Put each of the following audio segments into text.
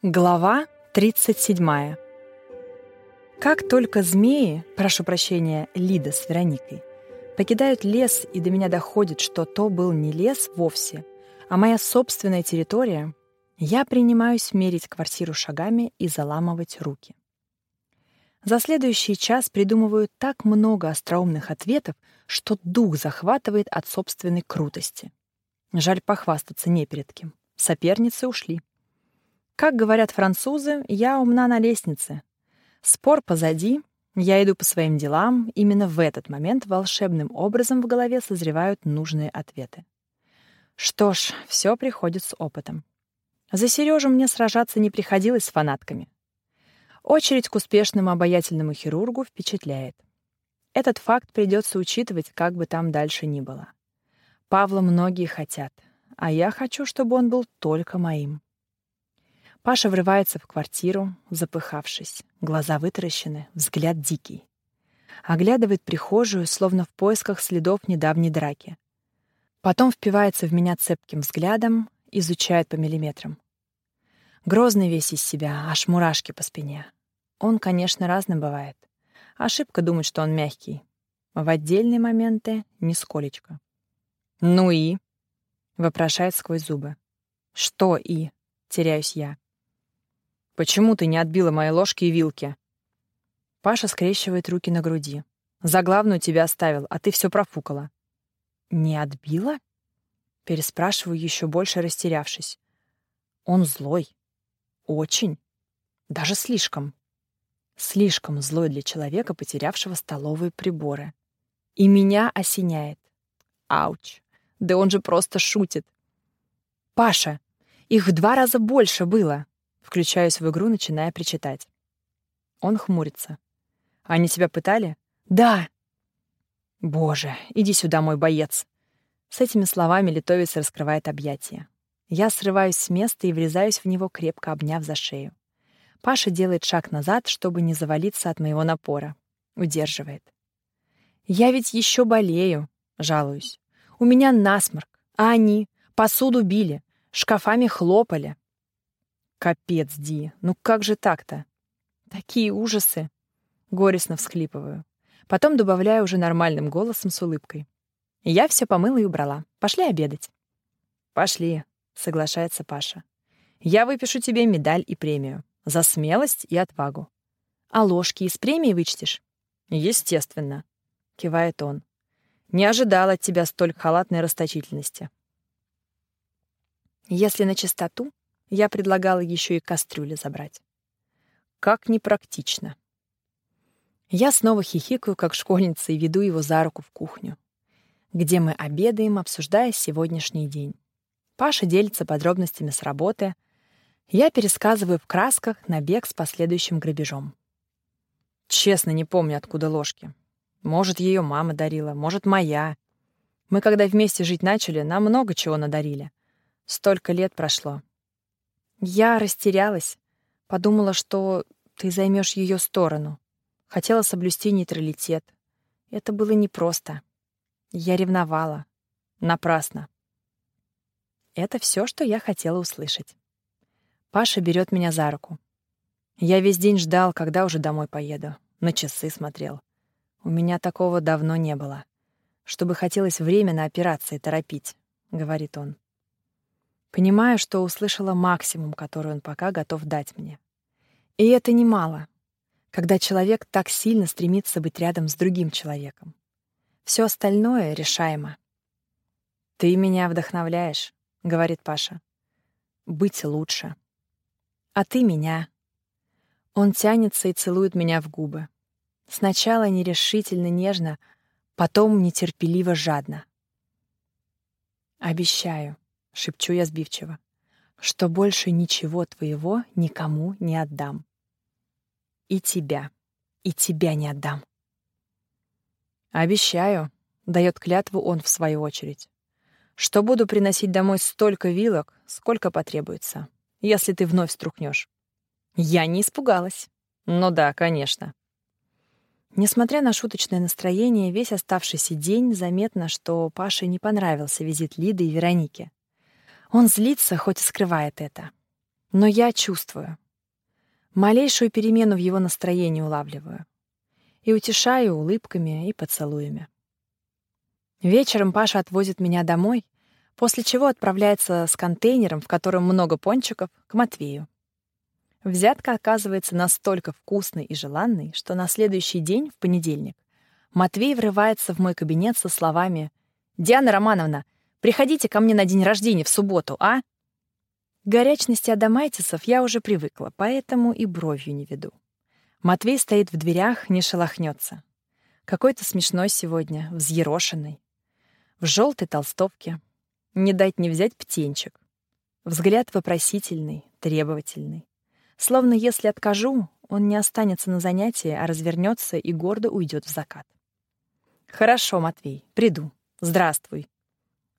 Глава 37. Как только змеи, прошу прощения, Лида с Вероникой, покидают лес, и до меня доходит, что то был не лес вовсе, а моя собственная территория, я принимаюсь мерить квартиру шагами и заламывать руки. За следующий час придумываю так много остроумных ответов, что дух захватывает от собственной крутости. Жаль похвастаться не перед кем. Соперницы ушли. Как говорят французы, я умна на лестнице. Спор позади, я иду по своим делам, именно в этот момент волшебным образом в голове созревают нужные ответы. Что ж, все приходит с опытом. За Сережу мне сражаться не приходилось с фанатками. Очередь к успешному обаятельному хирургу впечатляет. Этот факт придется учитывать, как бы там дальше ни было. Павла многие хотят, а я хочу, чтобы он был только моим. Паша врывается в квартиру, запыхавшись, глаза вытаращены, взгляд дикий. Оглядывает прихожую, словно в поисках следов недавней драки. Потом впивается в меня цепким взглядом, изучает по миллиметрам. Грозный весь из себя, аж мурашки по спине. Он, конечно, разным бывает. Ошибка думать, что он мягкий. В отдельные моменты — нисколечко. «Ну и?» — вопрошает сквозь зубы. «Что и?» — теряюсь я. Почему ты не отбила мои ложки и вилки?» Паша скрещивает руки на груди. «За главную тебя оставил, а ты все профукала». «Не отбила?» Переспрашиваю, еще больше растерявшись. «Он злой. Очень. Даже слишком. Слишком злой для человека, потерявшего столовые приборы. И меня осеняет. Ауч. Да он же просто шутит. Паша, их в два раза больше было. Включаюсь в игру, начиная причитать. Он хмурится. «Они тебя пытали?» «Да!» «Боже, иди сюда, мой боец!» С этими словами литовец раскрывает объятия. Я срываюсь с места и врезаюсь в него, крепко обняв за шею. Паша делает шаг назад, чтобы не завалиться от моего напора. Удерживает. «Я ведь еще болею», — жалуюсь. «У меня насморк, а они посуду били, шкафами хлопали, Капец, Ди, ну как же так-то? Такие ужасы. Горестно всхлипываю. Потом добавляю уже нормальным голосом с улыбкой. Я все помыла и убрала. Пошли обедать. Пошли, соглашается Паша. Я выпишу тебе медаль и премию. За смелость и отвагу. А ложки из премии вычтешь? Естественно, кивает он. Не ожидал от тебя столь халатной расточительности. Если на чистоту, я предлагала еще и кастрюли забрать. Как непрактично. Я снова хихикаю, как школьница, и веду его за руку в кухню, где мы обедаем, обсуждая сегодняшний день. Паша делится подробностями с работы. Я пересказываю в красках набег с последующим грабежом. Честно, не помню, откуда ложки. Может, ее мама дарила, может, моя. Мы, когда вместе жить начали, нам много чего надарили. Столько лет прошло. Я растерялась, подумала, что ты займешь ее сторону. Хотела соблюсти нейтралитет. Это было непросто. Я ревновала. Напрасно. Это все, что я хотела услышать. Паша берет меня за руку. Я весь день ждал, когда уже домой поеду. На часы смотрел. У меня такого давно не было. Чтобы хотелось время на операции торопить, — говорит он. Понимаю, что услышала максимум, который он пока готов дать мне. И это немало, когда человек так сильно стремится быть рядом с другим человеком. Все остальное решаемо. «Ты меня вдохновляешь», — говорит Паша. «Быть лучше». «А ты меня». Он тянется и целует меня в губы. Сначала нерешительно нежно, потом нетерпеливо жадно. «Обещаю», — шепчу я сбивчиво, — что больше ничего твоего никому не отдам. И тебя, и тебя не отдам. Обещаю, — дает клятву он в свою очередь, — что буду приносить домой столько вилок, сколько потребуется, если ты вновь струхнешь. Я не испугалась. Ну да, конечно. Несмотря на шуточное настроение, весь оставшийся день заметно, что Паше не понравился визит Лиды и Вероники. Он злится, хоть и скрывает это. Но я чувствую. Малейшую перемену в его настроении улавливаю. И утешаю улыбками и поцелуями. Вечером Паша отвозит меня домой, после чего отправляется с контейнером, в котором много пончиков, к Матвею. Взятка оказывается настолько вкусной и желанной, что на следующий день, в понедельник, Матвей врывается в мой кабинет со словами «Диана Романовна, приходите ко мне на день рождения в субботу, а?» К горячности адамайтисов я уже привыкла, поэтому и бровью не веду. Матвей стоит в дверях, не шелохнется. Какой-то смешной сегодня, взъерошенный. В желтой толстовке. Не дать не взять птенчик. Взгляд вопросительный, требовательный. Словно если откажу, он не останется на занятии, а развернется и гордо уйдет в закат. «Хорошо, Матвей, приду. Здравствуй».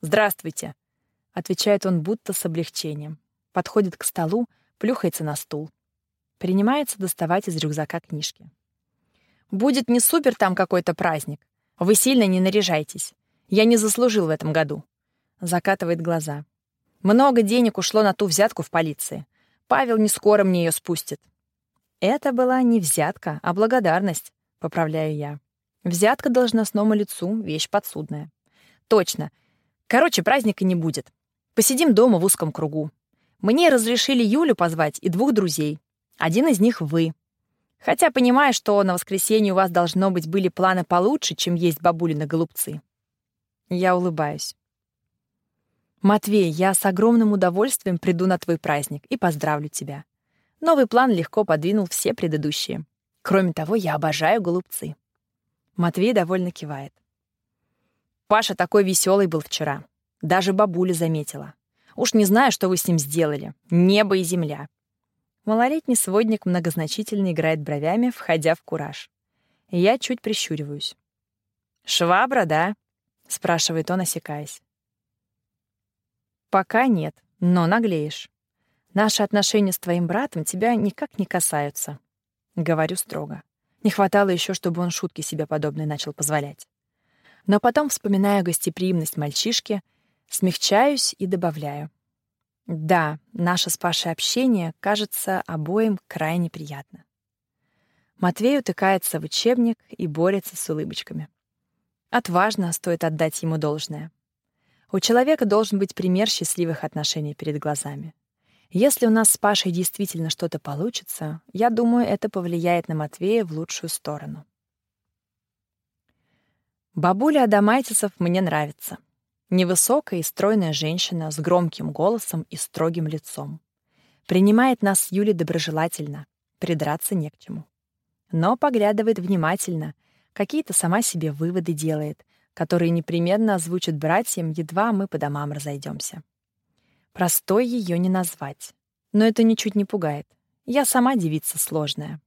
«Здравствуйте», — отвечает он будто с облегчением. Подходит к столу, плюхается на стул. Принимается доставать из рюкзака книжки. «Будет не супер там какой-то праздник. Вы сильно не наряжайтесь. Я не заслужил в этом году». Закатывает глаза. «Много денег ушло на ту взятку в полиции. Павел не скоро мне ее спустит». «Это была не взятка, а благодарность», — поправляю я. Взятка должностному лицу — вещь подсудная. Точно. Короче, праздника не будет. Посидим дома в узком кругу. Мне разрешили Юлю позвать и двух друзей. Один из них — вы. Хотя понимаю, что на воскресенье у вас должно быть были планы получше, чем есть бабулины голубцы. Я улыбаюсь. Матвей, я с огромным удовольствием приду на твой праздник и поздравлю тебя. Новый план легко подвинул все предыдущие. Кроме того, я обожаю голубцы. Матвей довольно кивает. Паша такой веселый был вчера. Даже бабуля заметила. Уж не знаю, что вы с ним сделали. Небо и земля. Малолетний сводник многозначительно играет бровями, входя в кураж. Я чуть прищуриваюсь. «Швабра, да?» — спрашивает он, осекаясь. «Пока нет, но наглеешь. Наши отношения с твоим братом тебя никак не касаются», — говорю строго. Не хватало еще, чтобы он шутки себе подобные начал позволять. Но потом вспоминаю гостеприимность мальчишки, смягчаюсь и добавляю. Да, наше с Пашей общение кажется обоим крайне приятно. Матвей утыкается в учебник и борется с улыбочками. Отважно стоит отдать ему должное. У человека должен быть пример счастливых отношений перед глазами. Если у нас с Пашей действительно что-то получится, я думаю, это повлияет на Матвея в лучшую сторону. Бабуля Адамайтисов мне нравится. Невысокая и стройная женщина с громким голосом и строгим лицом. Принимает нас с Юлей доброжелательно, придраться не к чему. Но поглядывает внимательно, какие-то сама себе выводы делает, которые непременно озвучит братьям, едва мы по домам разойдемся. Простой ее не назвать. Но это ничуть не пугает. Я сама девица сложная.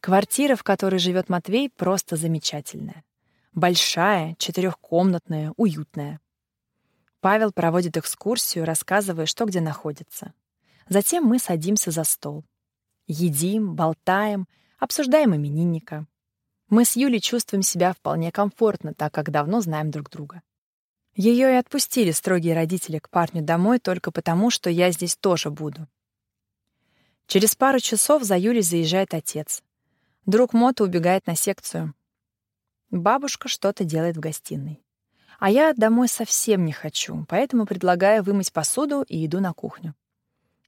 Квартира, в которой живет Матвей, просто замечательная. Большая, четырехкомнатная, уютная. Павел проводит экскурсию, рассказывая, что где находится. Затем мы садимся за стол. Едим, болтаем, обсуждаем именинника. Мы с Юлей чувствуем себя вполне комфортно, так как давно знаем друг друга. Ее и отпустили строгие родители к парню домой только потому, что я здесь тоже буду. Через пару часов за Юлей заезжает отец. Друг Мота убегает на секцию. Бабушка что-то делает в гостиной. А я домой совсем не хочу, поэтому предлагаю вымыть посуду и иду на кухню.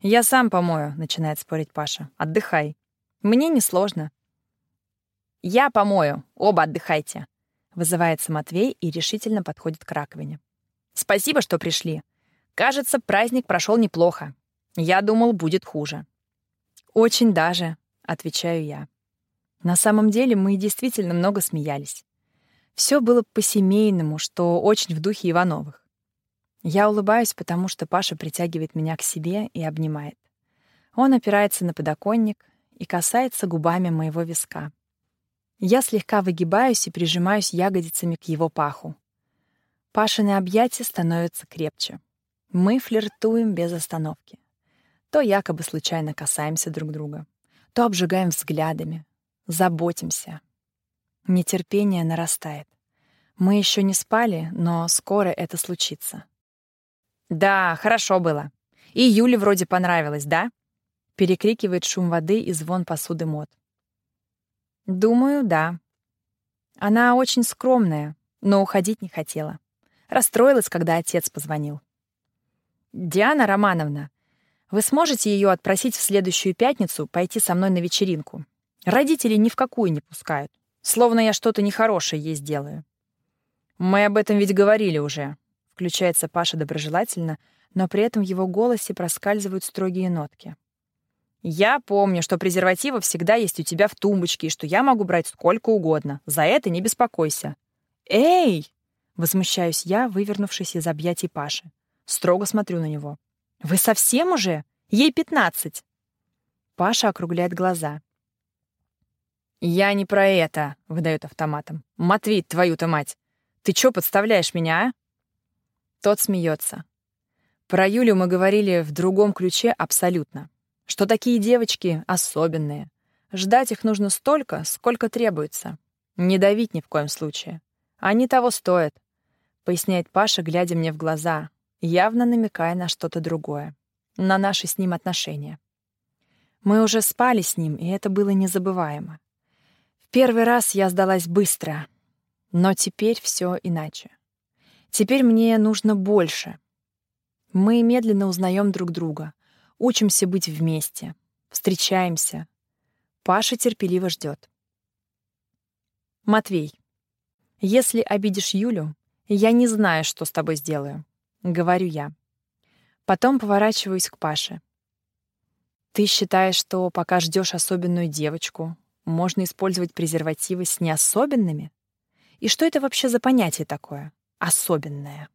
«Я сам помою», — начинает спорить Паша. «Отдыхай. Мне несложно». «Я помою. Оба отдыхайте», Вызывается Матвей и решительно подходит к раковине. «Спасибо, что пришли. Кажется, праздник прошел неплохо. Я думал, будет хуже». «Очень даже», — отвечаю я. На самом деле мы действительно много смеялись. Все было по-семейному, что очень в духе Ивановых. Я улыбаюсь, потому что Паша притягивает меня к себе и обнимает. Он опирается на подоконник и касается губами моего виска. Я слегка выгибаюсь и прижимаюсь ягодицами к его паху. Пашины объятия становятся крепче. Мы флиртуем без остановки. То якобы случайно касаемся друг друга, то обжигаем взглядами, заботимся. Нетерпение нарастает. Мы еще не спали, но скоро это случится. «Да, хорошо было. И Юле вроде понравилось, да?» Перекрикивает шум воды и звон посуды мод. Думаю, да. Она очень скромная, но уходить не хотела. Расстроилась, когда отец позвонил. «Диана Романовна, вы сможете ее отпросить в следующую пятницу пойти со мной на вечеринку? Родители ни в какую не пускают. Словно я что-то нехорошее ей сделаю». «Мы об этом ведь говорили уже», — включается Паша доброжелательно, но при этом в его голосе проскальзывают строгие нотки. «Я помню, что презервативы всегда есть у тебя в тумбочке и что я могу брать сколько угодно. За это не беспокойся». «Эй!» — возмущаюсь я, вывернувшись из объятий Паши. Строго смотрю на него. «Вы совсем уже? Ей пятнадцать!» Паша округляет глаза. «Я не про это», — выдает автоматом. «Матвей, твою-то мать! Ты чё подставляешь меня, а?» Тот смеется. Про Юлю мы говорили в другом ключе абсолютно. Что такие девочки особенные. Ждать их нужно столько, сколько требуется. Не давить ни в коем случае. Они того стоят, — поясняет Паша, глядя мне в глаза, явно намекая на что-то другое. На наши с ним отношения. Мы уже спали с ним, и это было незабываемо. Первый раз я сдалась быстро, но теперь все иначе. Теперь мне нужно больше. Мы медленно узнаем друг друга, учимся быть вместе, встречаемся. Паша терпеливо ждет. Матвей, если обидишь Юлю, я не знаю, что с тобой сделаю, говорю я. Потом поворачиваюсь к Паше. Ты считаешь, что пока ждешь особенную девочку, можно использовать презервативы с неособенными? И что это вообще за понятие такое? Особенное.